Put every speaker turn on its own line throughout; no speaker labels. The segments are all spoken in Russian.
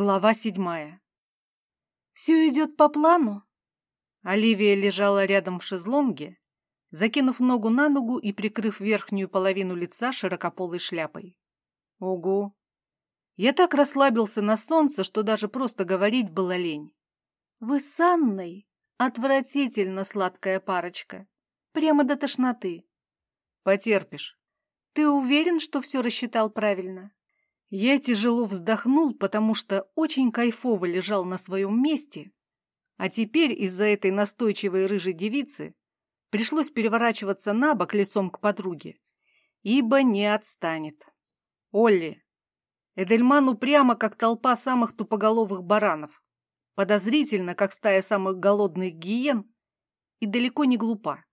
Глава седьмая. «Все идет по плану?» Оливия лежала рядом в шезлонге, закинув ногу на ногу и прикрыв верхнюю половину лица широкополой шляпой. «Угу!» Я так расслабился на солнце, что даже просто говорить было лень. «Вы с Анной отвратительно сладкая парочка. Прямо до тошноты». «Потерпишь. Ты уверен, что все рассчитал правильно?» Я тяжело вздохнул, потому что очень кайфово лежал на своем месте, а теперь из-за этой настойчивой рыжей девицы пришлось переворачиваться на бок лицом к подруге, ибо не отстанет. Олли. Эдельман упрямо, как толпа самых тупоголовых баранов, подозрительно, как стая самых голодных гиен, и далеко не глупа.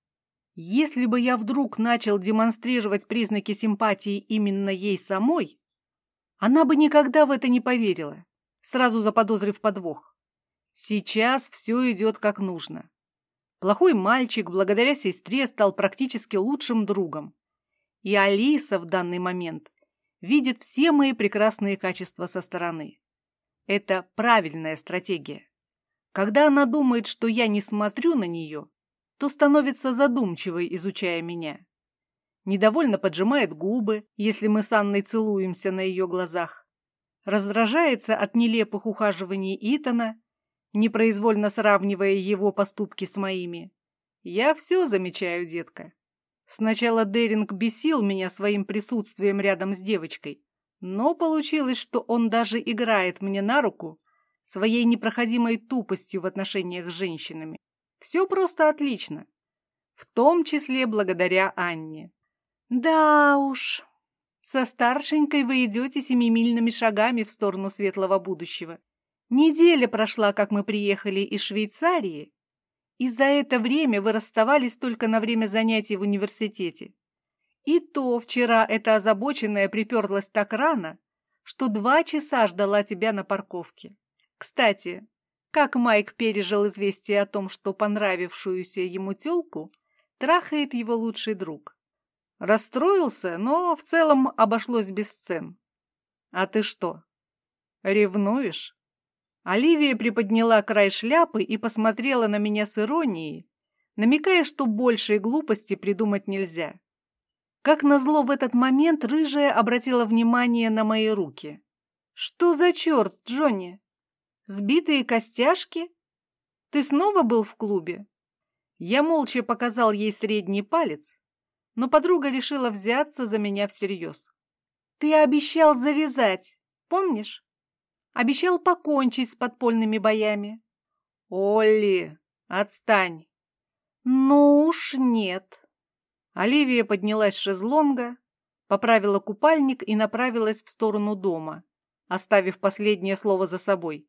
Если бы я вдруг начал демонстрировать признаки симпатии именно ей самой, она бы никогда в это не поверила, сразу заподозрив подвох. Сейчас все идет как нужно. Плохой мальчик благодаря сестре стал практически лучшим другом. И Алиса в данный момент видит все мои прекрасные качества со стороны. Это правильная стратегия. Когда она думает, что я не смотрю на нее, то становится задумчивой, изучая меня недовольно поджимает губы, если мы с Анной целуемся на ее глазах, раздражается от нелепых ухаживаний Итана, непроизвольно сравнивая его поступки с моими. Я все замечаю, детка. Сначала Деринг бесил меня своим присутствием рядом с девочкой, но получилось, что он даже играет мне на руку своей непроходимой тупостью в отношениях с женщинами. Все просто отлично, в том числе благодаря Анне. Да уж, со старшенькой вы идете семимильными шагами в сторону светлого будущего. Неделя прошла, как мы приехали из Швейцарии, и за это время вы расставались только на время занятий в университете. И то вчера эта озабоченная приперлась так рано, что два часа ждала тебя на парковке. Кстати, как Майк пережил известие о том, что понравившуюся ему тёлку трахает его лучший друг? Расстроился, но в целом обошлось без сцен. А ты что, ревнуешь? Оливия приподняла край шляпы и посмотрела на меня с иронией, намекая, что большей глупости придумать нельзя. Как назло в этот момент рыжая обратила внимание на мои руки. «Что за черт, Джонни? Сбитые костяшки? Ты снова был в клубе?» Я молча показал ей средний палец, но подруга решила взяться за меня всерьез. «Ты обещал завязать, помнишь? Обещал покончить с подпольными боями». «Олли, отстань!» «Ну уж нет». Оливия поднялась с шезлонга, поправила купальник и направилась в сторону дома, оставив последнее слово за собой.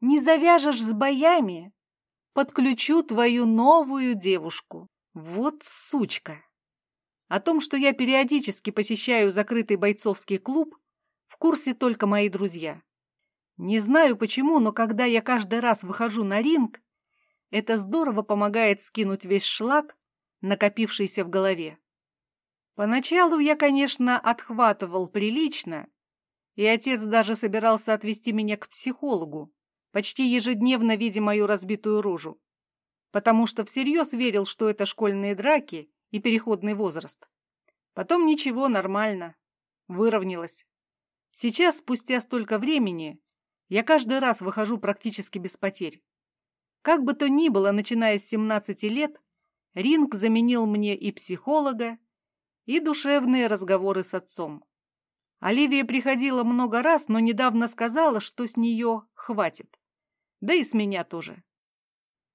«Не завяжешь с боями? Подключу твою новую девушку. Вот сучка!» О том, что я периодически посещаю закрытый бойцовский клуб, в курсе только мои друзья. Не знаю почему, но когда я каждый раз выхожу на ринг, это здорово помогает скинуть весь шлак, накопившийся в голове. Поначалу я, конечно, отхватывал прилично, и отец даже собирался отвезти меня к психологу, почти ежедневно видя мою разбитую рожу, потому что всерьез верил, что это школьные драки и переходный возраст. Потом ничего, нормально. Выровнялась. Сейчас, спустя столько времени, я каждый раз выхожу практически без потерь. Как бы то ни было, начиная с 17 лет, ринг заменил мне и психолога, и душевные разговоры с отцом. Оливия приходила много раз, но недавно сказала, что с нее хватит. Да и с меня тоже.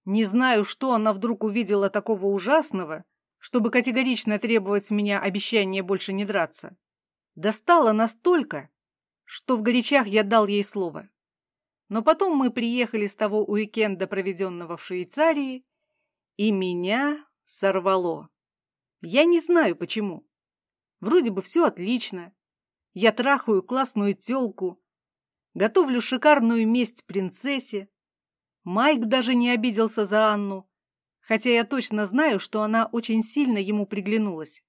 Не знаю, что она вдруг увидела такого ужасного, чтобы категорично требовать с меня обещания больше не драться. Достала настолько, что в горячах я дал ей слово. Но потом мы приехали с того уикенда, проведенного в Швейцарии, и меня сорвало. Я не знаю почему. Вроде бы все отлично. Я трахаю классную тёлку, готовлю шикарную месть принцессе. Майк даже не обиделся за Анну, хотя я точно знаю, что она очень сильно ему приглянулась.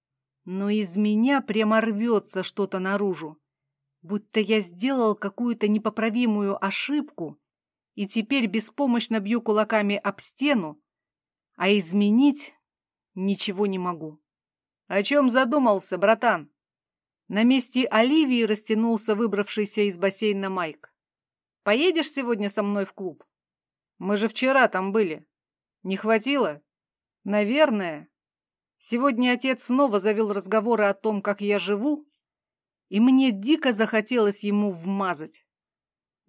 Но из меня прямо рвется что-то наружу. будто я сделал какую-то непоправимую ошибку и теперь беспомощно бью кулаками об стену, а изменить ничего не могу. О чем задумался, братан? На месте Оливии растянулся выбравшийся из бассейна Майк. Поедешь сегодня со мной в клуб? Мы же вчера там были. Не хватило? Наверное. Сегодня отец снова завел разговоры о том, как я живу, и мне дико захотелось ему вмазать.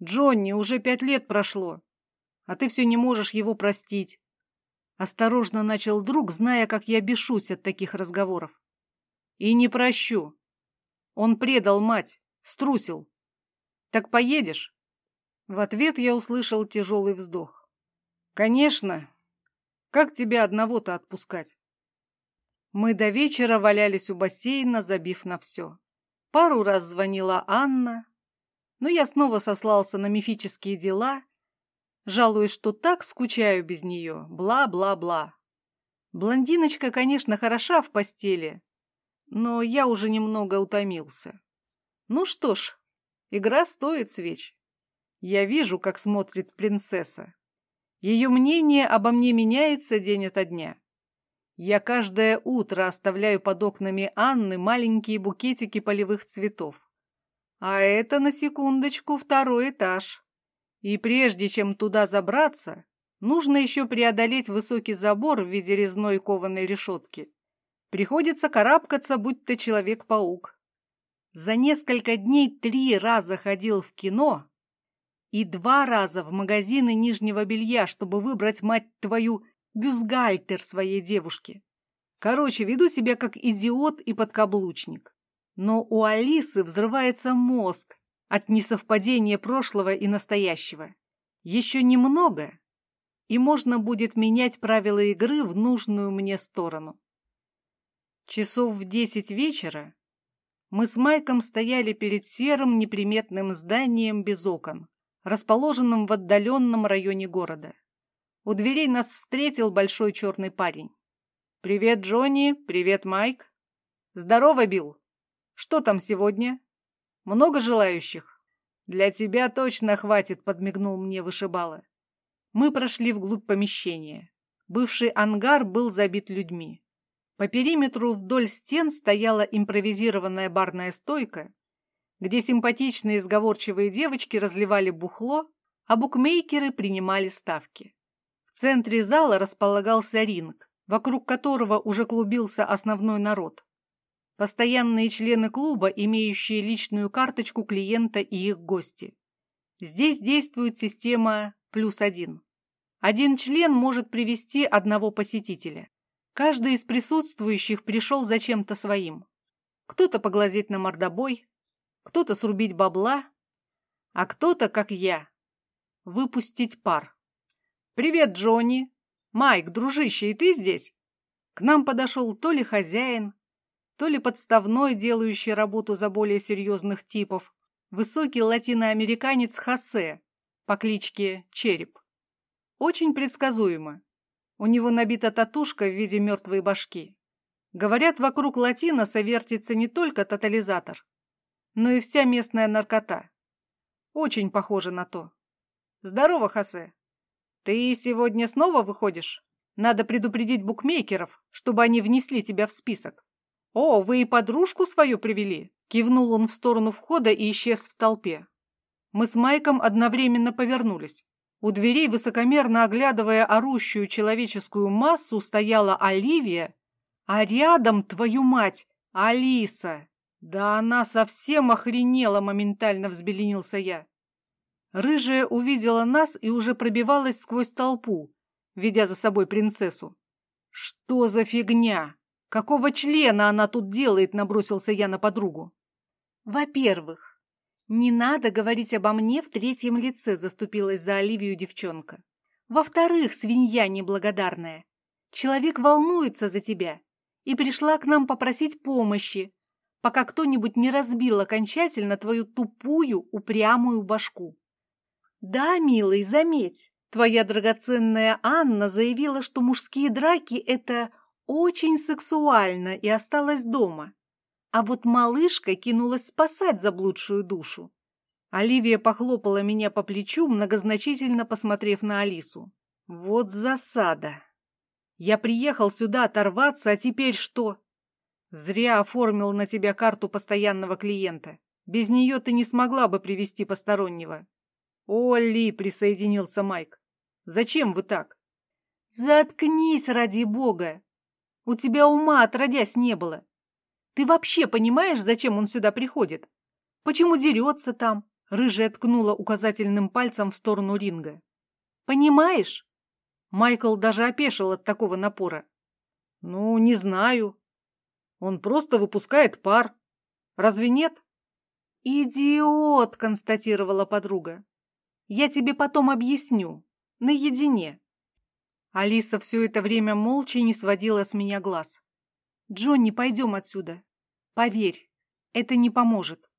Джонни, уже пять лет прошло, а ты все не можешь его простить. Осторожно начал друг, зная, как я бешусь от таких разговоров. И не прощу. Он предал мать, струсил. Так поедешь? В ответ я услышал тяжелый вздох. Конечно. Как тебя одного-то отпускать? Мы до вечера валялись у бассейна, забив на все. Пару раз звонила Анна, но я снова сослался на мифические дела, жалуясь, что так скучаю без нее, бла-бла-бла. Блондиночка, конечно, хороша в постели, но я уже немного утомился. Ну что ж, игра стоит свеч. Я вижу, как смотрит принцесса. Ее мнение обо мне меняется день ото дня. Я каждое утро оставляю под окнами Анны маленькие букетики полевых цветов. А это, на секундочку, второй этаж. И прежде чем туда забраться, нужно еще преодолеть высокий забор в виде резной кованой решетки. Приходится карабкаться, будь то Человек-паук. За несколько дней три раза ходил в кино и два раза в магазины нижнего белья, чтобы выбрать, мать твою, бюстгальтер своей девушки. Короче, веду себя как идиот и подкаблучник. Но у Алисы взрывается мозг от несовпадения прошлого и настоящего. Еще немного, и можно будет менять правила игры в нужную мне сторону. Часов в десять вечера мы с Майком стояли перед серым неприметным зданием без окон, расположенным в отдаленном районе города. У дверей нас встретил большой черный парень. «Привет, Джонни! Привет, Майк!» «Здорово, Билл! Что там сегодня? Много желающих?» «Для тебя точно хватит», — подмигнул мне вышибала. Мы прошли вглубь помещения. Бывший ангар был забит людьми. По периметру вдоль стен стояла импровизированная барная стойка, где симпатичные сговорчивые девочки разливали бухло, а букмекеры принимали ставки. В центре зала располагался ринг, вокруг которого уже клубился основной народ. Постоянные члены клуба, имеющие личную карточку клиента и их гости. Здесь действует система плюс один. Один член может привести одного посетителя. Каждый из присутствующих пришел за чем-то своим. Кто-то поглазеть на мордобой, кто-то срубить бабла, а кто-то, как я, выпустить пар. «Привет, Джонни!» «Майк, дружище, и ты здесь?» К нам подошел то ли хозяин, то ли подставной, делающий работу за более серьезных типов, высокий латиноамериканец Хосе по кличке Череп. Очень предсказуемо. У него набита татушка в виде мертвой башки. Говорят, вокруг латиноса вертится не только тотализатор, но и вся местная наркота. Очень похоже на то. Здорово, Хосе. «Ты сегодня снова выходишь? Надо предупредить букмекеров, чтобы они внесли тебя в список». «О, вы и подружку свою привели?» Кивнул он в сторону входа и исчез в толпе. Мы с Майком одновременно повернулись. У дверей, высокомерно оглядывая орущую человеческую массу, стояла Оливия, а рядом, твою мать, Алиса. Да она совсем охренела, моментально взбеленился я. Рыжая увидела нас и уже пробивалась сквозь толпу, ведя за собой принцессу. «Что за фигня? Какого члена она тут делает?» – набросился я на подругу. «Во-первых, не надо говорить обо мне в третьем лице», – заступилась за Оливию девчонка. «Во-вторых, свинья неблагодарная, человек волнуется за тебя и пришла к нам попросить помощи, пока кто-нибудь не разбил окончательно твою тупую, упрямую башку. Да, милый, заметь, твоя драгоценная Анна заявила, что мужские драки – это очень сексуально и осталась дома. А вот малышка кинулась спасать заблудшую душу. Оливия похлопала меня по плечу, многозначительно посмотрев на Алису. Вот засада. Я приехал сюда оторваться, а теперь что? Зря оформил на тебя карту постоянного клиента. Без нее ты не смогла бы привести постороннего. Олли, присоединился Майк. Зачем вы так? Заткнись, ради бога. У тебя ума отродясь не было. Ты вообще понимаешь, зачем он сюда приходит? Почему дерется там? Рыжая ткнула указательным пальцем в сторону ринга. Понимаешь? Майкл даже опешил от такого напора. Ну, не знаю. Он просто выпускает пар. Разве нет? Идиот, констатировала подруга. Я тебе потом объясню. Наедине. Алиса все это время молча не сводила с меня глаз. «Джонни, пойдем отсюда. Поверь, это не поможет».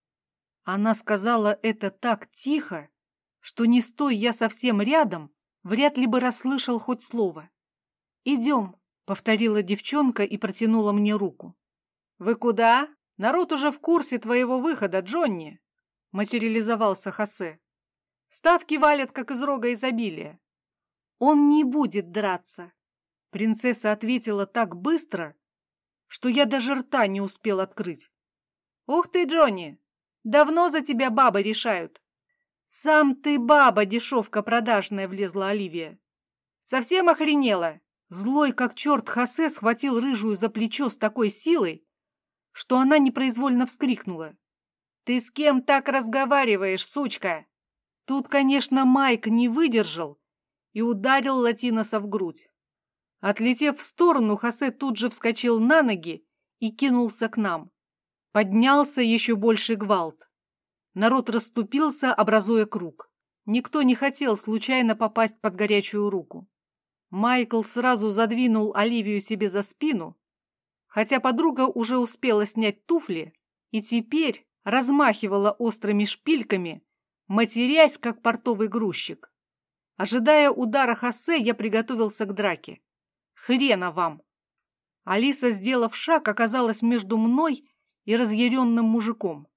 Она сказала это так тихо, что не стой я совсем рядом, вряд ли бы расслышал хоть слово. «Идем», — повторила девчонка и протянула мне руку. «Вы куда? Народ уже в курсе твоего выхода, Джонни!» — материализовался Хосе. «Ставки валят, как из рога изобилия». «Он не будет драться», — принцесса ответила так быстро, что я даже рта не успел открыть. «Ух ты, Джонни! Давно за тебя бабы решают!» «Сам ты баба, дешевка продажная!» — влезла Оливия. «Совсем охренела!» Злой, как черт, Хосе схватил рыжую за плечо с такой силой, что она непроизвольно вскрикнула. «Ты с кем так разговариваешь, сучка?» Тут, конечно, Майк не выдержал и ударил Латиноса в грудь. Отлетев в сторону, Хосе тут же вскочил на ноги и кинулся к нам. Поднялся еще больше гвалт. Народ расступился, образуя круг. Никто не хотел случайно попасть под горячую руку. Майкл сразу задвинул Оливию себе за спину, хотя подруга уже успела снять туфли и теперь размахивала острыми шпильками, матерясь, как портовый грузчик. Ожидая удара Хосе, я приготовился к драке. Хрена вам! Алиса, сделав шаг, оказалась между мной и разъяренным мужиком.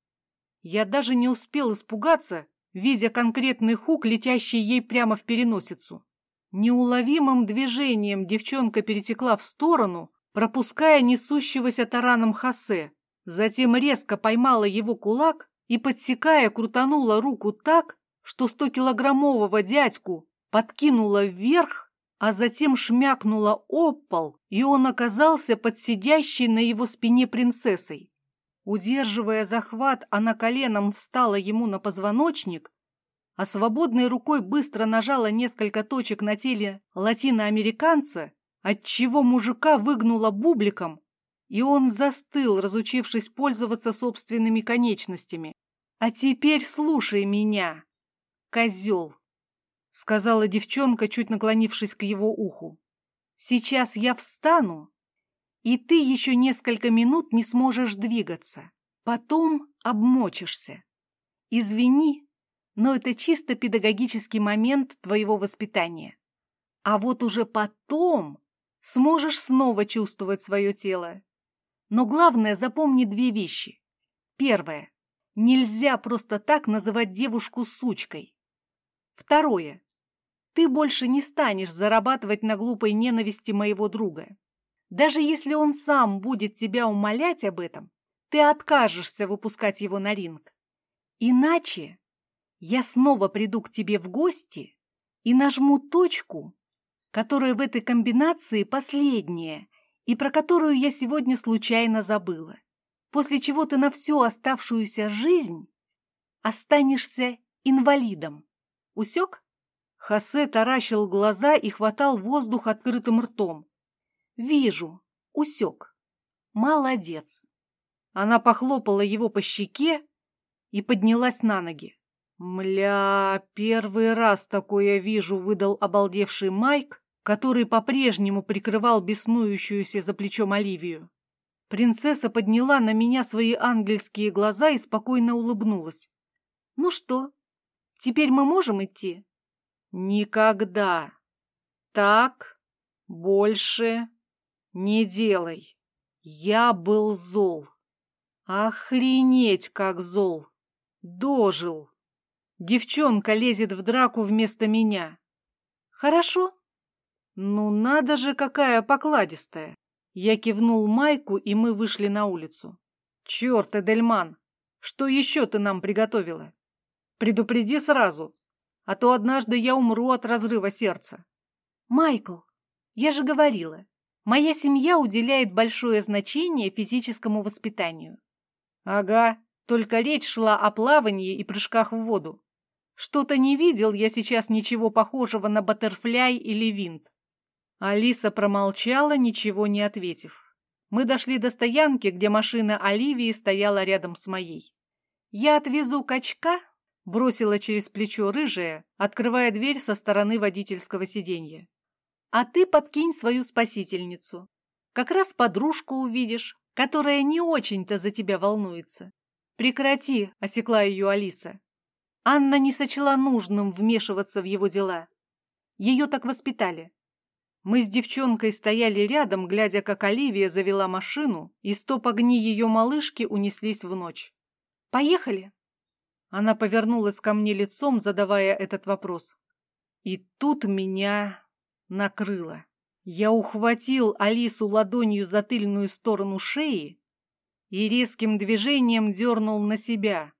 Я даже не успел испугаться, видя конкретный хук, летящий ей прямо в переносицу. Неуловимым движением девчонка перетекла в сторону, пропуская несущегося тараном Хосе. Затем резко поймала его кулак и, подсекая, крутанула руку так, что стокилограммового дядьку подкинула вверх, а затем шмякнула об пол, и он оказался под сидящей на его спине принцессой. Удерживая захват, она коленом встала ему на позвоночник, а свободной рукой быстро нажала несколько точек на теле латиноамериканца, отчего мужика выгнула бубликом, и он застыл, разучившись пользоваться собственными конечностями. «А теперь слушай меня, козел!» — сказала девчонка, чуть наклонившись к его уху. «Сейчас я встану и ты еще несколько минут не сможешь двигаться. Потом обмочишься. Извини, но это чисто педагогический момент твоего воспитания. А вот уже потом сможешь снова чувствовать свое тело. Но главное, запомни две вещи. Первое. Нельзя просто так называть девушку сучкой. Второе. Ты больше не станешь зарабатывать на глупой ненависти моего друга. Даже если он сам будет тебя умолять об этом, ты откажешься выпускать его на ринг. Иначе я снова приду к тебе в гости и нажму точку, которая в этой комбинации последняя и про которую я сегодня случайно забыла, после чего ты на всю оставшуюся жизнь останешься инвалидом. Усек? Хосе таращил глаза и хватал воздух открытым ртом. «Вижу. Усек. Молодец». Она похлопала его по щеке и поднялась на ноги. «Мля, первый раз такое вижу», — выдал обалдевший Майк, который по-прежнему прикрывал беснующуюся за плечом Оливию. Принцесса подняла на меня свои ангельские глаза и спокойно улыбнулась. «Ну что, теперь мы можем идти?» «Никогда. Так больше не делай. Я был зол. Охренеть, как зол! Дожил! Девчонка лезет в драку вместо меня. Хорошо. Ну надо же, какая покладистая. Я кивнул Майку, и мы вышли на улицу. Черт, Эдельман, что еще ты нам приготовила? Предупреди сразу, а то однажды я умру от разрыва сердца. Майкл, я же говорила, моя семья уделяет большое значение физическому воспитанию. Ага, только речь шла о плавании и прыжках в воду. Что-то не видел я сейчас ничего похожего на баттерфляй или винт. Алиса промолчала, ничего не ответив. Мы дошли до стоянки, где машина Оливии стояла рядом с моей. «Я отвезу качка», — бросила через плечо рыжая, открывая дверь со стороны водительского сиденья. «А ты подкинь свою спасительницу. Как раз подружку увидишь, которая не очень-то за тебя волнуется». «Прекрати», — осекла ее Алиса. Анна не сочла нужным вмешиваться в его дела. Ее так воспитали. Мы с девчонкой стояли рядом, глядя, как Оливия завела машину, и стоп огни ее малышки унеслись в ночь. «Поехали!» Она повернулась ко мне лицом, задавая этот вопрос. И тут меня накрыло. Я ухватил Алису ладонью за тыльную сторону шеи и резким движением дернул на себя,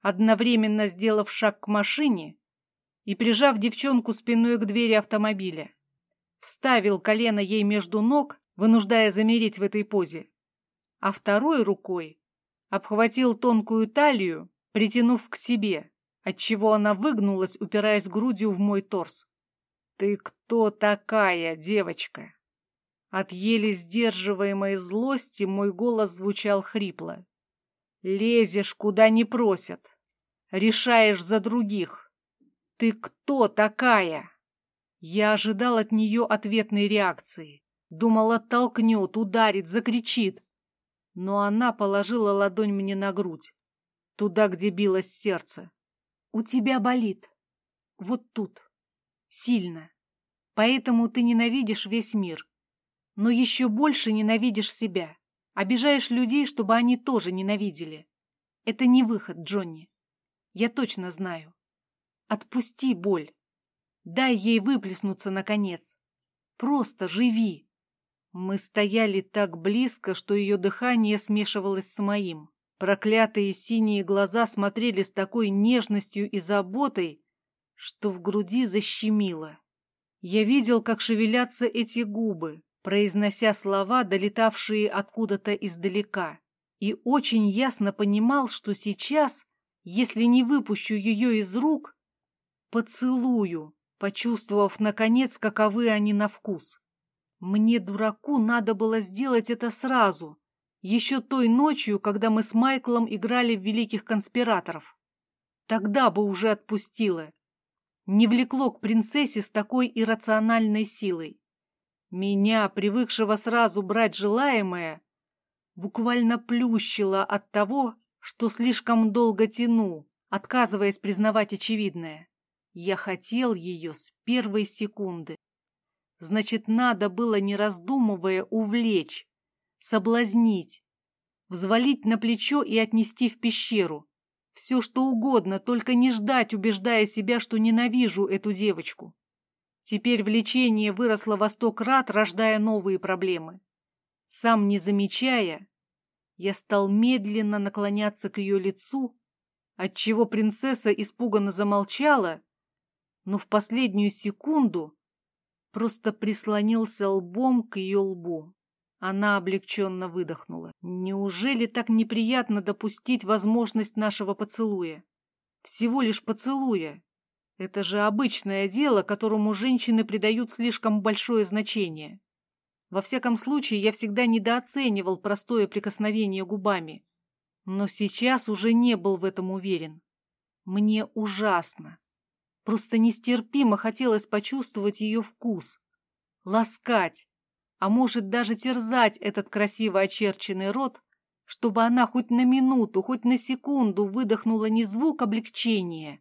одновременно сделав шаг к машине и прижав девчонку спиной к двери автомобиля. Вставил колено ей между ног, вынуждая замереть в этой позе, а второй рукой обхватил тонкую талию, притянув к себе, отчего она выгнулась, упираясь грудью в мой торс. «Ты кто такая, девочка?» От еле сдерживаемой злости мой голос звучал хрипло. Лезешь, куда не просят. Решаешь за других. Ты кто такая? Я ожидал от нее ответной реакции. Думал, оттолкнет, ударит, закричит. Но она положила ладонь мне на грудь, туда, где билось сердце. У тебя болит. Вот тут. Сильно. Поэтому ты ненавидишь весь мир. Но еще больше ненавидишь себя. Обижаешь людей, чтобы они тоже ненавидели. Это не выход, Джонни. Я точно знаю. Отпусти боль. Дай ей выплеснуться, наконец. Просто живи. Мы стояли так близко, что ее дыхание смешивалось с моим. Проклятые синие глаза смотрели с такой нежностью и заботой, что в груди защемило. Я видел, как шевелятся эти губы, произнося слова, долетавшие откуда-то издалека, и очень ясно понимал, что сейчас, если не выпущу ее из рук, поцелую, почувствовав, наконец, каковы они на вкус. Мне, дураку, надо было сделать это сразу, еще той ночью, когда мы с Майклом играли в великих конспираторов. Тогда бы уже отпустила. Не влекло к принцессе с такой иррациональной силой. Меня, привыкшего сразу брать желаемое, буквально плющило от того, что слишком долго тяну, отказываясь признавать очевидное. Я хотел ее с первой секунды. Значит, надо было, не раздумывая, увлечь, соблазнить, взвалить на плечо и отнести в пещеру. Все, что угодно, только не ждать, убеждая себя, что ненавижу эту девочку. Теперь влечение выросло во сто крат, рождая новые проблемы. Сам не замечая, я стал медленно наклоняться к ее лицу, отчего принцесса испуганно замолчала, но в последнюю секунду просто прислонился лбом к ее лбу. Она облегченно выдохнула. Неужели так неприятно допустить возможность нашего поцелуя? Всего лишь поцелуя. Это же обычное дело, которому женщины придают слишком большое значение. Во всяком случае, я всегда недооценивал простое прикосновение губами. Но сейчас уже не был в этом уверен. Мне ужасно. Просто нестерпимо хотелось почувствовать ее вкус. Ласкать. А может, даже терзать этот красиво очерченный рот, чтобы она хоть на минуту, хоть на секунду выдохнула не звук облегчения,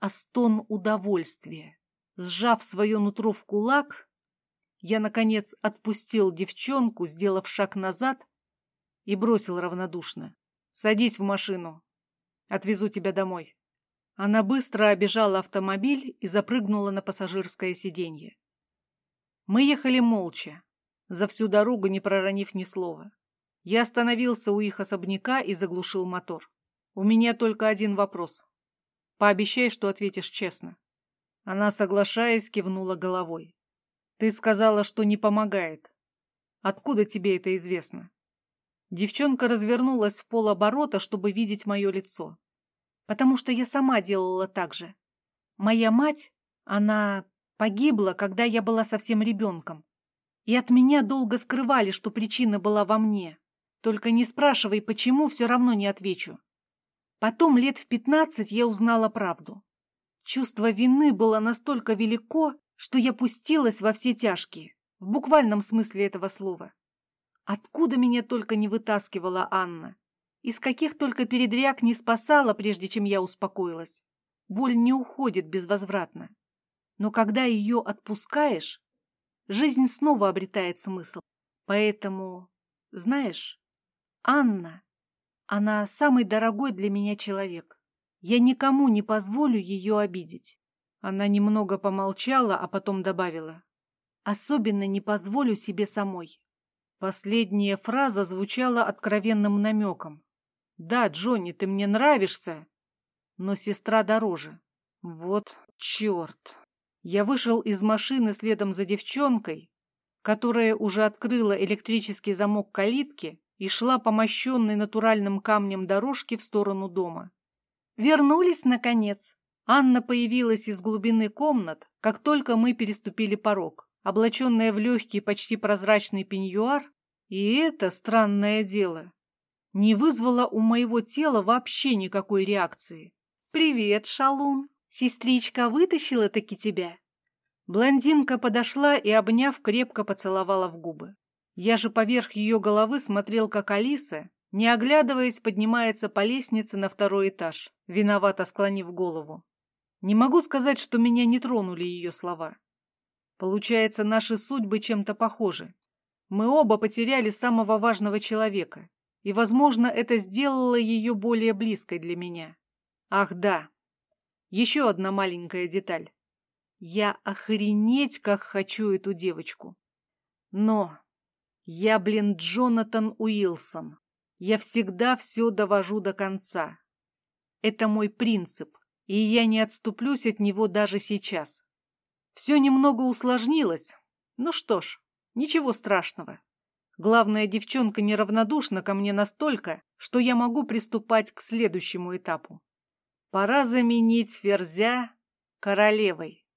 а стон удовольствия. Сжав свое нутро в кулак, я, наконец, отпустил девчонку, сделав шаг назад, и бросил равнодушно. Садись в машину. Отвезу тебя домой. Она быстро обежала автомобиль и запрыгнула на пассажирское сиденье. Мы ехали молча, за всю дорогу не проронив ни слова. Я остановился у их особняка и заглушил мотор. У меня только один вопрос. Пообещай, что ответишь честно. Она, соглашаясь, кивнула головой. Ты сказала, что не помогает. Откуда тебе это известно? Девчонка развернулась в полоборота, чтобы видеть мое лицо. Потому что я сама делала так же. Моя мать, она погибла, когда я была совсем ребенком. И от меня долго скрывали, что причина была во мне. Только не спрашивай, почему, все равно не отвечу. Потом лет в пятнадцать я узнала правду. Чувство вины было настолько велико, что я пустилась во все тяжкие, в буквальном смысле этого слова. Откуда меня только не вытаскивала Анна? Из каких только передряг не спасала, прежде чем я успокоилась. Боль не уходит безвозвратно. Но когда ее отпускаешь, жизнь снова обретает смысл. Поэтому, знаешь, Анна, она самый дорогой для меня человек. Я никому не позволю ее обидеть. Она немного помолчала, а потом добавила. Особенно не позволю себе самой. Последняя фраза звучала откровенным намеком. «Да, Джонни, ты мне нравишься, но сестра дороже». Вот черт. Я вышел из машины следом за девчонкой, которая уже открыла электрический замок калитки и шла по мощенной натуральным камнем дорожке в сторону дома. «Вернулись, наконец!» Анна появилась из глубины комнат, как только мы переступили порог, облаченная в легкий, почти прозрачный пеньюар, и это странное дело не вызвало у моего тела вообще никакой реакции. «Привет, шалун! Сестричка вытащила таки тебя!» Блондинка подошла и, обняв, крепко поцеловала в губы. Я же поверх ее головы смотрел, как Алиса, не оглядываясь, поднимается по лестнице на второй этаж, виновато склонив голову. Не могу сказать, что меня не тронули ее слова. Получается, наши судьбы чем-то похожи. Мы оба потеряли самого важного человека, и, возможно, это сделало ее более близкой для меня. Ах да, еще одна маленькая деталь. Я охренеть, как хочу эту девочку. Но я, блин, Джонатан Уилсон. Я всегда все довожу до конца. Это мой принцип, и я не отступлюсь от него даже сейчас. Все немного усложнилось. Ну что ж, ничего страшного. Главная девчонка неравнодушна ко мне настолько, что я могу приступать к следующему этапу. Пора заменить Ферзя королевой.